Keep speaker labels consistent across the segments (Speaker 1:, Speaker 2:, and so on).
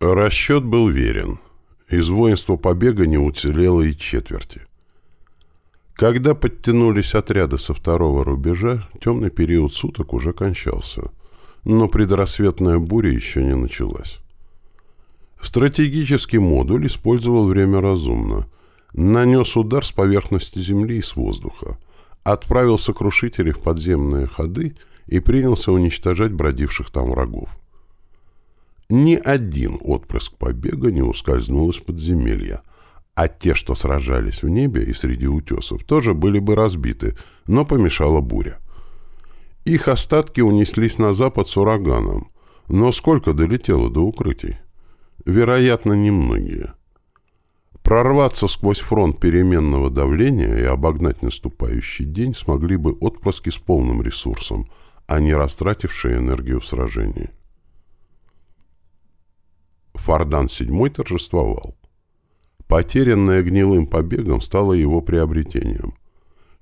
Speaker 1: Расчет был верен. Из воинства побега не уцелело и четверти. Когда подтянулись отряды со второго рубежа, темный период суток уже кончался, но предрассветная буря еще не началась. Стратегический модуль использовал время разумно. Нанес удар с поверхности Земли и с воздуха, отправил сокрушители в подземные ходы и принялся уничтожать бродивших там врагов. Ни один отпрыск побега не ускользнул из подземелья, а те, что сражались в небе и среди утесов, тоже были бы разбиты, но помешала буря. Их остатки унеслись на запад с ураганом, но сколько долетело до укрытий? Вероятно, немногие. Прорваться сквозь фронт переменного давления и обогнать наступающий день смогли бы отпрыски с полным ресурсом, а не растратившие энергию в сражении. Фардан VII торжествовал. Потерянное гнилым побегом стало его приобретением.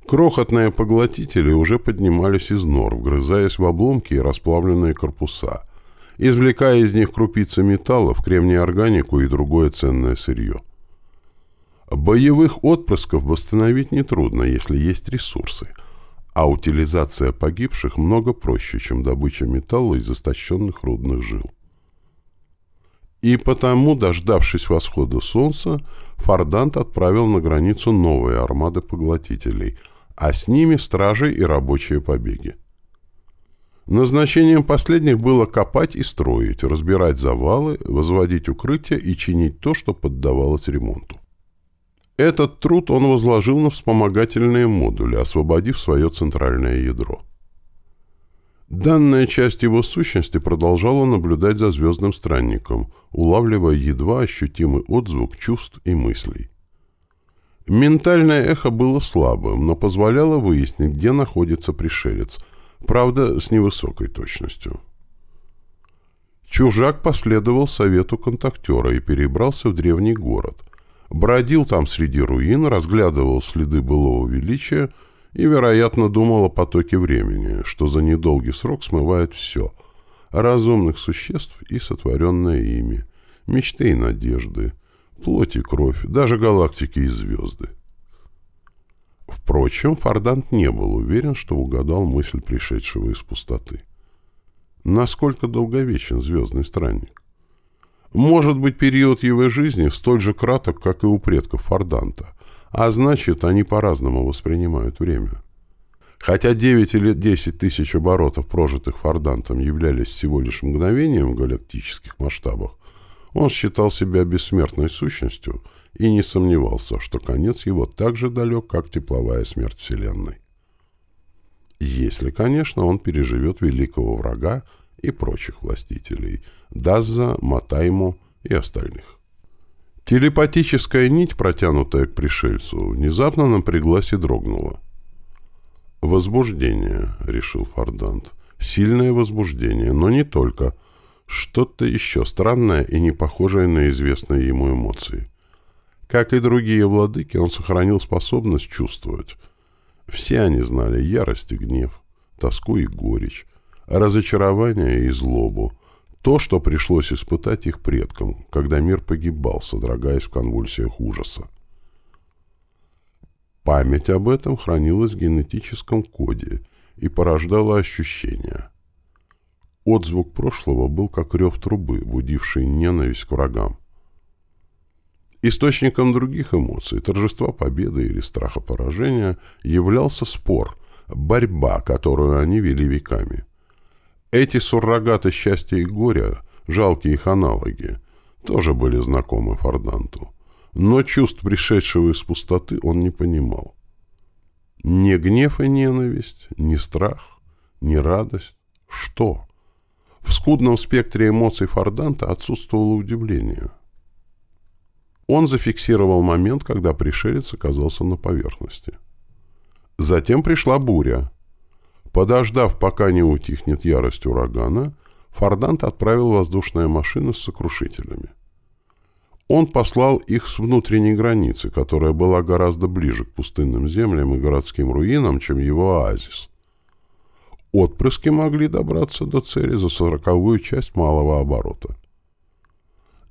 Speaker 1: Крохотные поглотители уже поднимались из нор, вгрызаясь в обломки и расплавленные корпуса, извлекая из них крупицы металлов, кремний-органику и другое ценное сырье. Боевых отпрысков восстановить нетрудно, если есть ресурсы, а утилизация погибших много проще, чем добыча металла из истощенных рудных жил. И потому, дождавшись восхода солнца, Фордант отправил на границу новые армады поглотителей, а с ними стражи и рабочие побеги. Назначением последних было копать и строить, разбирать завалы, возводить укрытия и чинить то, что поддавалось ремонту. Этот труд он возложил на вспомогательные модули, освободив свое центральное ядро. Данная часть его сущности продолжала наблюдать за звездным странником, улавливая едва ощутимый отзвук чувств и мыслей. Ментальное эхо было слабым, но позволяло выяснить, где находится пришелец, правда, с невысокой точностью. Чужак последовал совету контактера и перебрался в древний город. Бродил там среди руин, разглядывал следы былого величия — и, вероятно, думал о потоке времени, что за недолгий срок смывает все — разумных существ и сотворенное ими, мечты и надежды, плоть и кровь, даже галактики и звезды. Впрочем, Фордант не был уверен, что угадал мысль пришедшего из пустоты. Насколько долговечен звездный странник? Может быть, период его жизни столь же краток, как и у предков Форданта, а значит, они по-разному воспринимают время. Хотя 9 или 10 тысяч оборотов, прожитых Фордантом, являлись всего лишь мгновением в галактических масштабах, он считал себя бессмертной сущностью и не сомневался, что конец его так же далек, как тепловая смерть Вселенной. Если, конечно, он переживет великого врага и прочих властителей – Дазза, Матайму и остальных. Телепатическая нить, протянутая к пришельцу, внезапно напряглась и дрогнула. «Возбуждение», — решил Фордант. «Сильное возбуждение, но не только. Что-то еще странное и не похожее на известные ему эмоции. Как и другие владыки, он сохранил способность чувствовать. Все они знали ярость и гнев, тоску и горечь, разочарование и злобу, то, что пришлось испытать их предкам, когда мир погибал, содрогаясь в конвульсиях ужаса. Память об этом хранилась в генетическом коде и порождала ощущения. Отзвук прошлого был как рев трубы, будивший ненависть к врагам. Источником других эмоций, торжества победы или страха поражения, являлся спор, борьба, которую они вели веками. Эти суррогаты счастья и горя, жалкие их аналоги, тоже были знакомы Форданту. Но чувств, пришедшего из пустоты, он не понимал. Ни гнев и ненависть, ни страх, ни радость. Что? В скудном спектре эмоций Форданта отсутствовало удивление. Он зафиксировал момент, когда пришелец оказался на поверхности. Затем пришла буря, Подождав, пока не утихнет ярость урагана, Фордант отправил воздушные машины с сокрушителями. Он послал их с внутренней границы, которая была гораздо ближе к пустынным землям и городским руинам, чем его оазис. Отпрыски могли добраться до цели за сороковую часть малого оборота.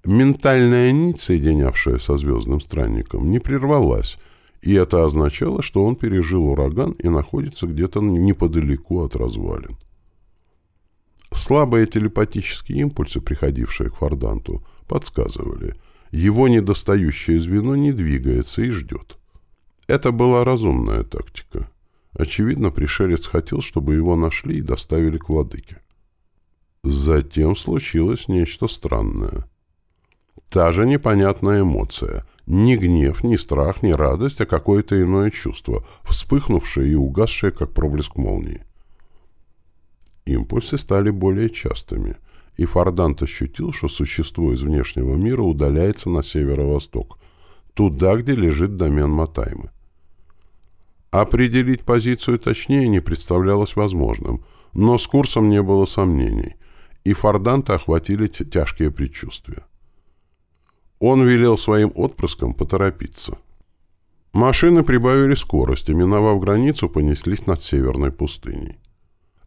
Speaker 1: Ментальная нить, соединявшая со звездным странником, не прервалась, и это означало, что он пережил ураган и находится где-то неподалеку от развалин. Слабые телепатические импульсы, приходившие к Форданту, подсказывали, его недостающее звено не двигается и ждет. Это была разумная тактика. Очевидно, пришелец хотел, чтобы его нашли и доставили к владыке. Затем случилось нечто странное. Та же непонятная эмоция. Ни гнев, ни страх, ни радость, а какое-то иное чувство, вспыхнувшее и угасшее, как проблеск молнии. Импульсы стали более частыми, и Фордант ощутил, что существо из внешнего мира удаляется на северо-восток, туда, где лежит домен Матаймы. Определить позицию точнее не представлялось возможным, но с курсом не было сомнений, и Форданта охватили тяжкие предчувствия. Он велел своим отпрыскам поторопиться. Машины прибавили скорость и, миновав границу, понеслись над северной пустыней.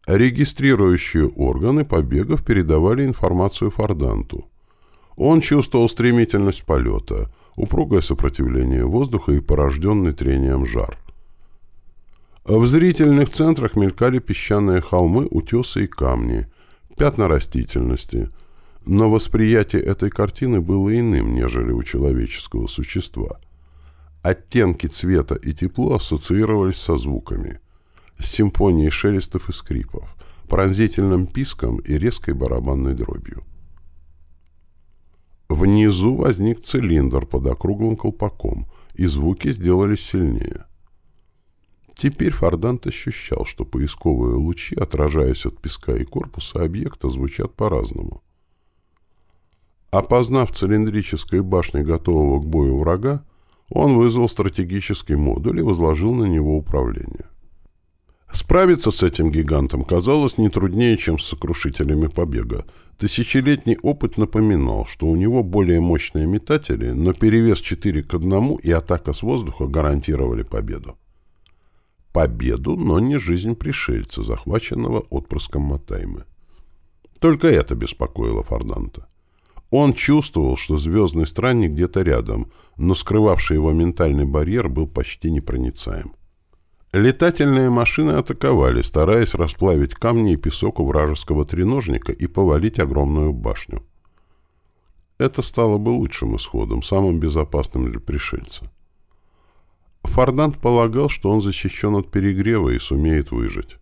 Speaker 1: Регистрирующие органы побегов передавали информацию Форданту. Он чувствовал стремительность полета, упругое сопротивление воздуха и порожденный трением жар. В зрительных центрах мелькали песчаные холмы, утесы и камни, пятна растительности, но восприятие этой картины было иным, нежели у человеческого существа. Оттенки цвета и тепло ассоциировались со звуками, с симфонией шелестов и скрипов, пронзительным писком и резкой барабанной дробью. Внизу возник цилиндр под округлым колпаком, и звуки сделались сильнее. Теперь Фордант ощущал, что поисковые лучи, отражаясь от песка и корпуса объекта, звучат по-разному. Опознав цилиндрической башни готового к бою врага, он вызвал стратегический модуль и возложил на него управление. Справиться с этим гигантом казалось не труднее, чем с сокрушителями побега. Тысячелетний опыт напоминал, что у него более мощные метатели, но перевес 4 к 1 и атака с воздуха гарантировали победу. Победу, но не жизнь пришельца, захваченного отпрыском Матаймы. Только это беспокоило Форданта. Он чувствовал, что звездный странник где-то рядом, но скрывавший его ментальный барьер был почти непроницаем. Летательные машины атаковали, стараясь расплавить камни и песок у вражеского треножника и повалить огромную башню. Это стало бы лучшим исходом, самым безопасным для пришельца. Фордант полагал, что он защищен от перегрева и сумеет выжить.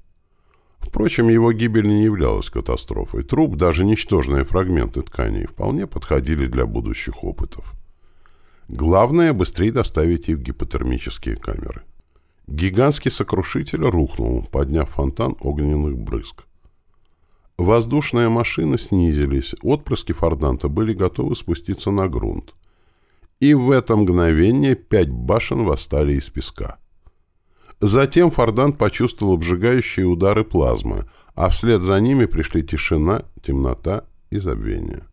Speaker 1: Впрочем, его гибель не являлась катастрофой. Труп, даже ничтожные фрагменты тканей, вполне подходили для будущих опытов. Главное – быстрее доставить их в гипотермические камеры. Гигантский сокрушитель рухнул, подняв фонтан огненных брызг. Воздушные машины снизились, отпрыски Форданта были готовы спуститься на грунт. И в это мгновение пять башен восстали из песка. Затем Фордант почувствовал обжигающие удары плазмы, а вслед за ними пришли тишина, темнота и забвение.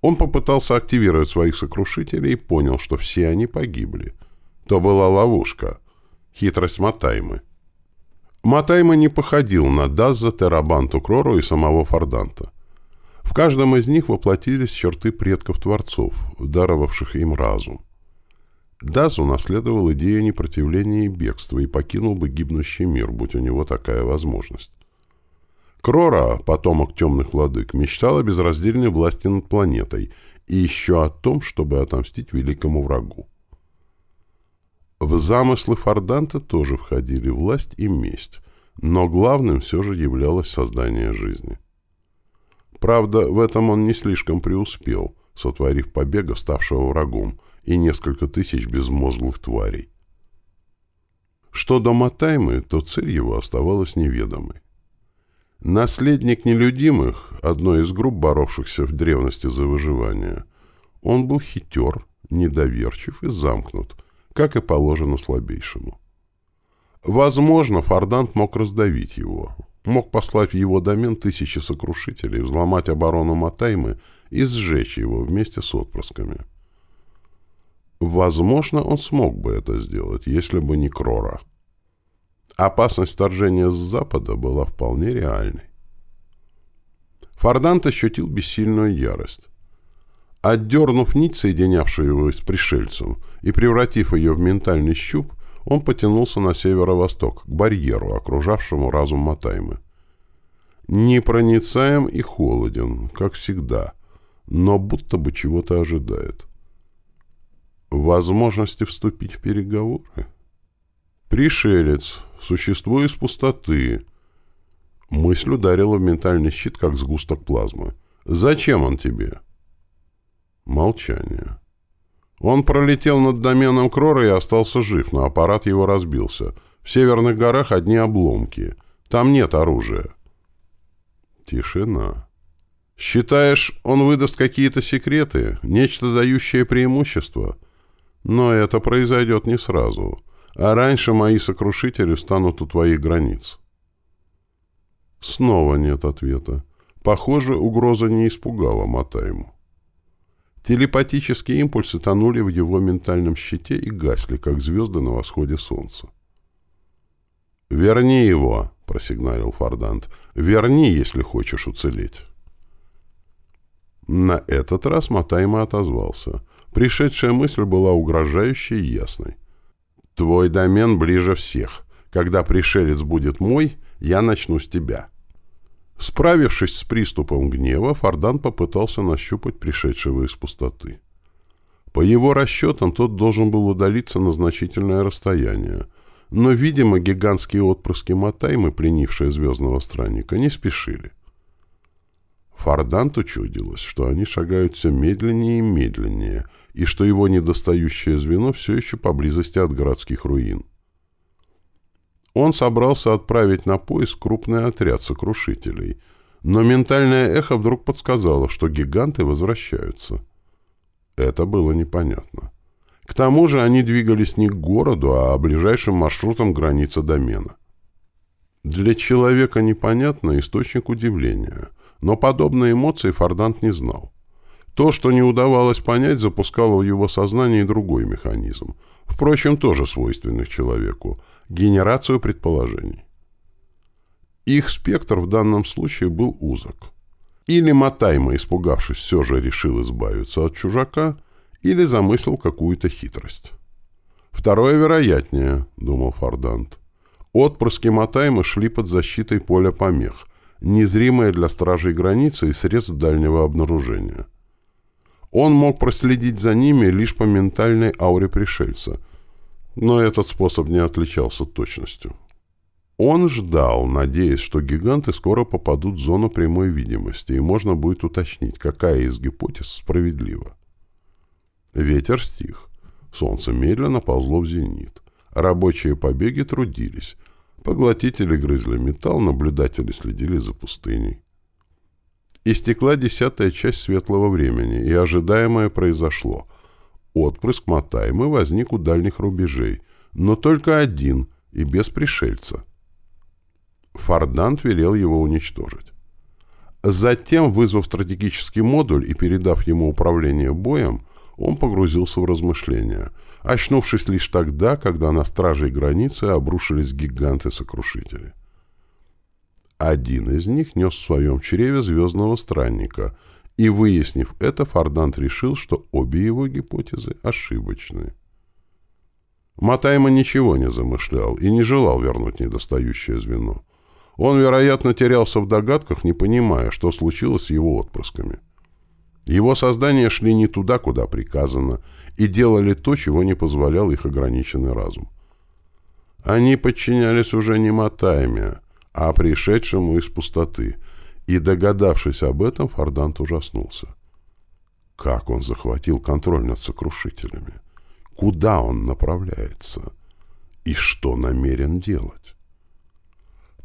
Speaker 1: Он попытался активировать своих сокрушителей и понял, что все они погибли. То была ловушка. Хитрость Матаймы. Матайма не походил на Дазза, Терабанту Крору и самого Форданта. В каждом из них воплотились черты предков-творцов, даровавших им разум. Даз унаследовал идею непротивления и бегства и покинул бы гибнущий мир, будь у него такая возможность. Крора, потомок темных владык, мечтал о безраздельной власти над планетой и еще о том, чтобы отомстить великому врагу. В замыслы Форданта тоже входили власть и месть, но главным все же являлось создание жизни. Правда, в этом он не слишком преуспел, сотворив побега, ставшего врагом, и несколько тысяч безмозглых тварей. Что до Матаймы, то цель его оставалась неведомой. Наследник нелюдимых, одной из групп, боровшихся в древности за выживание, он был хитер, недоверчив и замкнут, как и положено слабейшему. Возможно, Фордант мог раздавить его, мог послать в его домен тысячи сокрушителей, взломать оборону Матаймы и сжечь его вместе с отпрысками. Возможно, он смог бы это сделать, если бы не Крора. Опасность вторжения с запада была вполне реальной. Фордант ощутил бессильную ярость. Отдернув нить, соединявшую его с пришельцем, и превратив ее в ментальный щуп, он потянулся на северо-восток, к барьеру, окружавшему разум Матаймы. Непроницаем и холоден, как всегда, но будто бы чего-то ожидает. Возможности вступить в переговоры? Пришелец, существо из пустоты. Мысль ударила в ментальный щит, как сгусток плазмы. «Зачем он тебе?» Молчание. Он пролетел над доменом Крора и остался жив, но аппарат его разбился. В северных горах одни обломки. Там нет оружия. Тишина. Считаешь, он выдаст какие-то секреты, нечто дающее преимущество? Но это произойдет не сразу. А раньше мои сокрушители встанут у твоих границ. Снова нет ответа. Похоже, угроза не испугала Матайму. Телепатические импульсы тонули в его ментальном щите и гасли, как звезды на восходе солнца. «Верни его!» — просигналил Фордант. «Верни, если хочешь уцелеть». На этот раз Матайма отозвался. Пришедшая мысль была угрожающей и ясной. «Твой домен ближе всех. Когда пришелец будет мой, я начну с тебя». Справившись с приступом гнева, Фордан попытался нащупать пришедшего из пустоты. По его расчетам, тот должен был удалиться на значительное расстояние, но, видимо, гигантские отпрыски Матаймы, пленившие звездного странника, не спешили. Форданту чудилось, что они шагают все медленнее и медленнее, и что его недостающее звено все еще поблизости от городских руин. Он собрался отправить на поиск крупный отряд сокрушителей, но ментальное эхо вдруг подсказало, что гиганты возвращаются. Это было непонятно. К тому же они двигались не к городу, а ближайшим маршрутом границы домена. Для человека непонятно источник удивления, но подобные эмоции Фордант не знал. То, что не удавалось понять, запускало в его сознании другой механизм, впрочем, тоже свойственный человеку — генерацию предположений. Их спектр в данном случае был узок. Или Матайма, испугавшись, все же решил избавиться от чужака, или замыслил какую-то хитрость. Второе вероятнее, думал Фордант. Отпрыски Матаймы шли под защитой поля помех, незримое для стражей границы и средств дальнего обнаружения. Он мог проследить за ними лишь по ментальной ауре пришельца – но этот способ не отличался точностью. Он ждал, надеясь, что гиганты скоро попадут в зону прямой видимости, и можно будет уточнить, какая из гипотез справедлива. Ветер стих. Солнце медленно ползло в зенит. Рабочие побеги трудились. Поглотители грызли металл, наблюдатели следили за пустыней. Истекла десятая часть светлого времени, и ожидаемое произошло. Отпрыск Матаймы возник у дальних рубежей, но только один и без пришельца. Фордант велел его уничтожить. Затем, вызвав стратегический модуль и передав ему управление боем, он погрузился в размышления, очнувшись лишь тогда, когда на стражей границы обрушились гиганты-сокрушители. Один из них нес в своем чреве звездного странника — и выяснив это, Фордант решил, что обе его гипотезы ошибочны. Матайма ничего не замышлял и не желал вернуть недостающее звено. Он, вероятно, терялся в догадках, не понимая, что случилось с его отпрысками. Его создания шли не туда, куда приказано, и делали то, чего не позволял их ограниченный разум. Они подчинялись уже не Матайме, а пришедшему из пустоты — и, догадавшись об этом, Фордант ужаснулся. Как он захватил контроль над сокрушителями? Куда он направляется? И что намерен делать?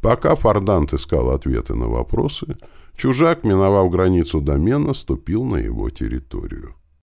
Speaker 1: Пока Фордант искал ответы на вопросы, чужак, миновав границу домена, ступил на его территорию.